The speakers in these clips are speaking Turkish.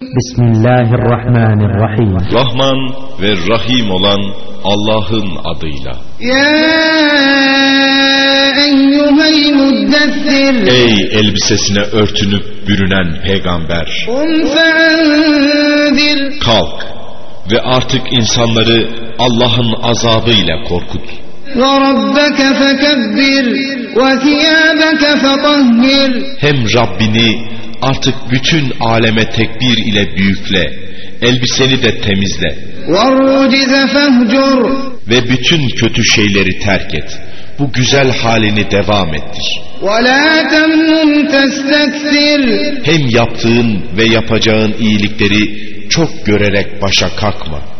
Bismillahirrahmanirrahim. Rahman ve Rahim olan Allah'ın adıyla. Ey elbisesine örtünüp bürünen peygamber. Kalk ve artık insanları Allah'ın azabıyla korkut. Hem Rabbini Artık bütün aleme tekbir ile büyükle, elbiseni de temizle. Ve bütün kötü şeyleri terk et. Bu güzel halini devam ettir. Hem yaptığın ve yapacağın iyilikleri çok görerek başa kalkma.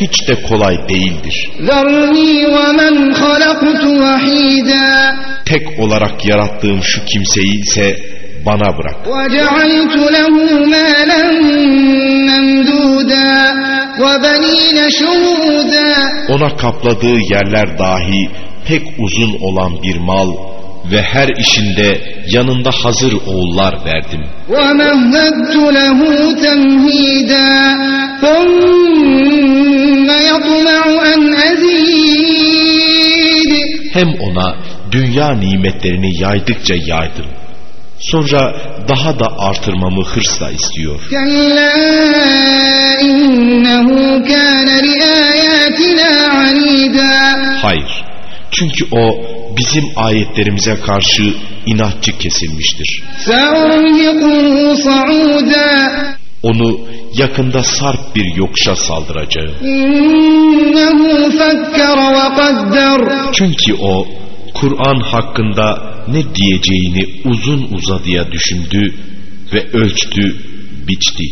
hiç de kolay değildir. ذرني ومن خلقت وحيدا Tek olarak yarattığım şu kimseyi ise bana bırak. وجعلت له مالا ممدودا وبنين شهودا Ona kapladığı yerler dahi pek uzun olan bir mal ve her işinde yanında hazır oğullar verdim. ومهدت له تمهيدا Hem ona dünya nimetlerini yaydıkça yaydım. Sonra daha da artırmamı hırsla istiyor. Hayır. Çünkü o bizim ayetlerimize karşı inatçı kesilmiştir onu yakında sarp bir yokuşa saldıracağım. Çünkü o Kur'an hakkında ne diyeceğini uzun uzadıya düşündü ve ölçtü, biçti.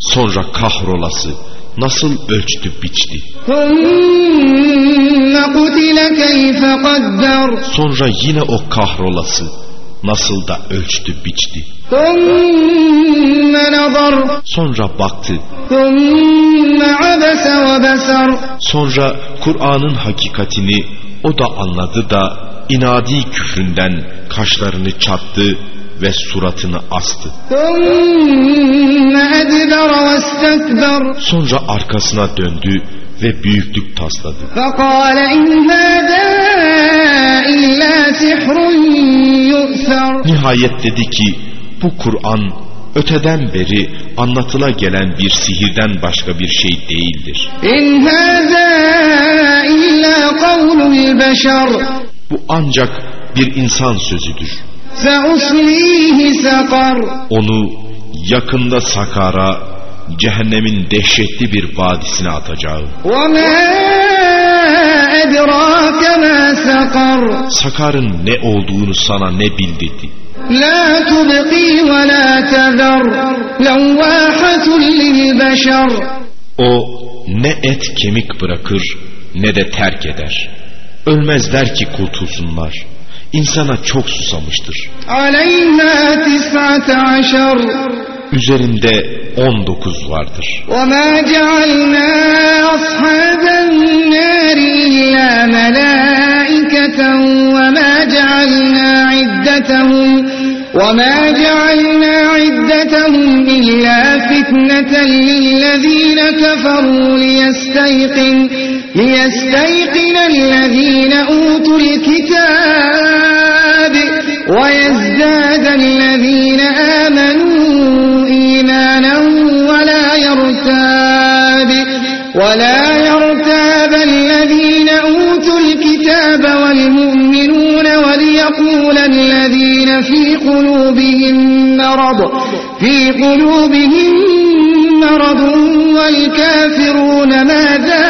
Sonra kahrolası nasıl ölçtü, biçti. Sonra yine o kahrolası nasıl da ölçtü biçti. Sonra baktı. Sonra Kur'an'ın hakikatini o da anladı da inadi küfründen kaşlarını çattı ve suratını astı. Sonra arkasına döndü ve büyüklük tasladı. Nihayet dedi ki bu Kur'an öteden beri anlatıla gelen bir sihirden başka bir şey değildir. Bu ancak bir insan sözüdür. Onu yakında Sakar'a cehennemin dehşetli bir vadisine atacağım sakar. Sakarın ne olduğunu sana ne bildirdi? La tubqi ve la tezar. Levvahatun lil. O ne et kemik bırakır ne de terk eder. Ölmezler ki kurtulsunlar. İnsana çok susamıştır. Üzerinde 19 vardır. وما جعلنا أصحاب النار إلا ملائكة وما جعلنا عدتهم وما جعلنا عدتهم إلا فتنة للذين كفروا ليستيقن ليستيقن الذين أوتوا الكتاب ويزداد الذين آمنوا إيمانا ولا يرتاب الذين أوتوا الكتاب والمؤمنون وليقول الذين في قلوبهم مرض في قلوبهم مرض والكافرون ماذا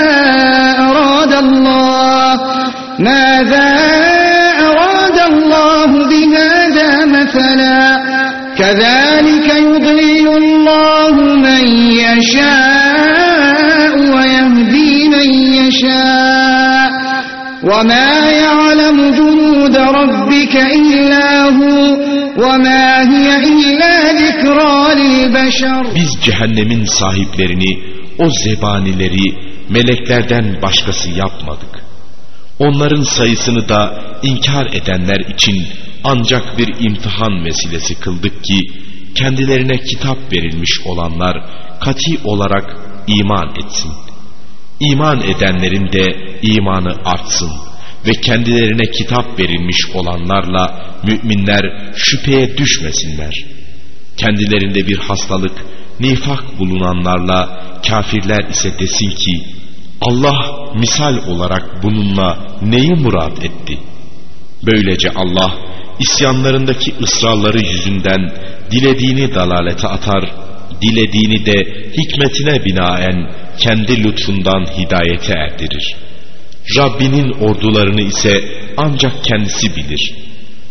أراد الله؟ ماذا أراد الله بهذا مثلا؟ كذلك وَمَا يَعْلَمُ جُنُودَ رَبِّكَ إِلَّا هُوَ وَمَا هِيَ إِلَّا ذِكْرَى لِلْبَشَرِ Biz cehennemin sahiplerini, o zebanileri meleklerden başkası yapmadık. Onların sayısını da inkar edenler için ancak bir imtihan vesilesi kıldık ki kendilerine kitap verilmiş olanlar kati olarak iman etsin. İman edenlerin de imanı artsın ve kendilerine kitap verilmiş olanlarla müminler şüpheye düşmesinler. Kendilerinde bir hastalık, nifak bulunanlarla kafirler ise desin ki Allah misal olarak bununla neyi murat etti? Böylece Allah isyanlarındaki ısrarları yüzünden dilediğini dalalete atar, dilediğini de hikmetine binaen kendi lütfundan hidayete erdirir. Rabbinin ordularını ise ancak kendisi bilir.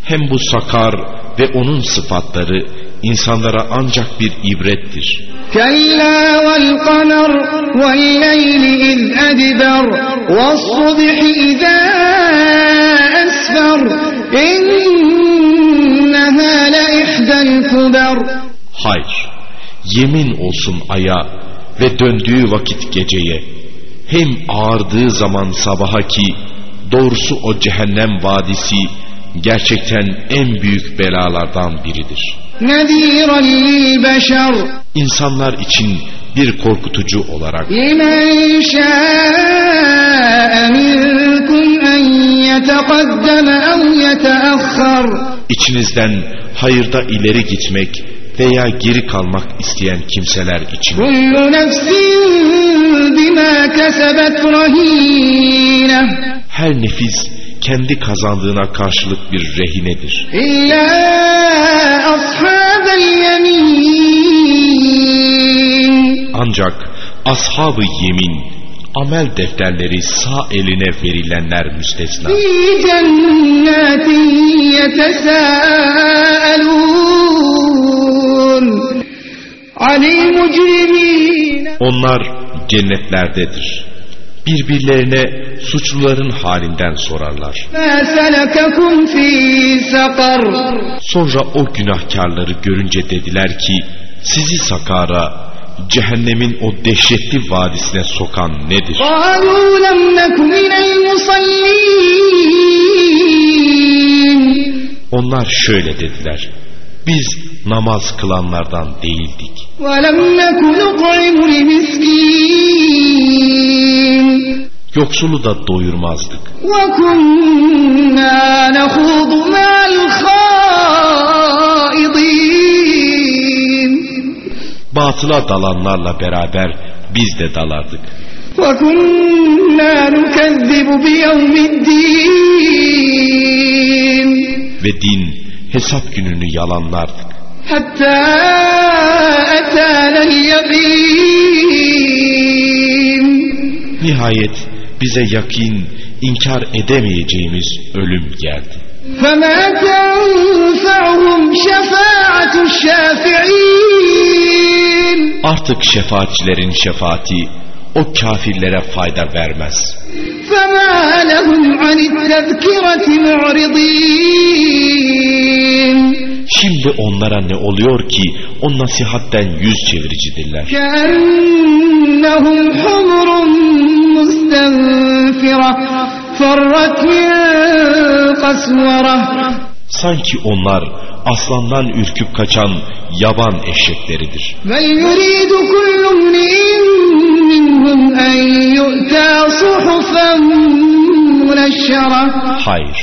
Hem bu sakar ve onun sıfatları insanlara ancak bir ibrettir. Kella vel kamer vel leyli iz edber ve subhi izâ esfer inneha le ihdel kuber Hayır. Yemin olsun aya ve döndüğü vakit geceye. Hem ağardığı zaman sabaha ki doğrusu o cehennem vadisi gerçekten en büyük belalardan biridir. İnsanlar için bir korkutucu olarak. İçinizden hayırda ileri gitmek veya geri kalmak isteyen kimseler için. Her nefis kendi kazandığına karşılık bir rehinedir. Ancak ashab yemin amel defterleri sağ eline verilenler müstesna. Onlar cennetlerdedir. Birbirlerine suçluların halinden sorarlar. Sonra o günahkarları görünce dediler ki sizi sakara cehennemin o dehşetli vadisine sokan nedir? Onlar şöyle dediler. Biz namaz kılanlardan değildik. Yoksulu da doyurmazdık. Batıla dalanlarla beraber biz de dalardık. Ve din hesap gününü yalanlardık. حتى أتانا اليقين Nihayet bize yakin, inkar edemeyeceğimiz ölüm geldi. فما تنفعهم شفاعة الشافعين Artık şefaatçilerin şefaati o kafirlere fayda vermez. فما لهم عن التذكرة معرضين Şimdi onlara ne oluyor ki o nasihatten yüz çeviricidirler. كأنهم حمر مستنفرة فرت من قسورة Sanki onlar aslandan ürküp kaçan yaban eşekleridir. بل يريد كل امرئ منهم أن يؤتى صحفا منشرة Hayır.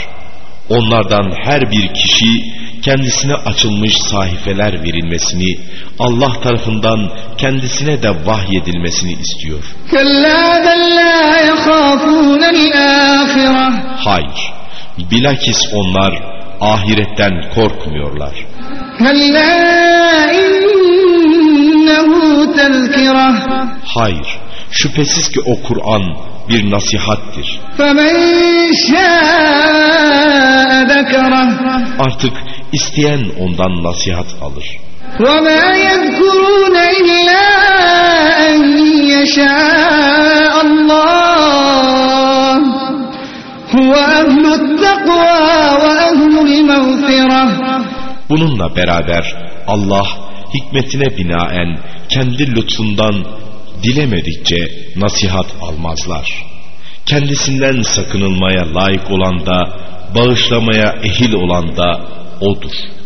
Onlardan her bir kişi kendisine açılmış sahifeler verilmesini, Allah tarafından kendisine de vahyedilmesini istiyor. Hayır, bilakis onlar ahiretten korkmuyorlar. Hayır, şüphesiz ki o Kur'an bir nasihattir. Artık İsteyen ondan nasihat alır. وَمَا يَذْكُرُونَ إِلَّا أَنْ يَشَاءَ اللّٰهِ هُوَ أَهْلُ التَّقْوَى وَأَهْلُ الْمَغْفِرَةِ Bununla beraber Allah hikmetine binaen kendi lütfundan dilemedikçe nasihat almazlar. Kendisinden sakınılmaya layık olan da, bağışlamaya ehil olan da, outros.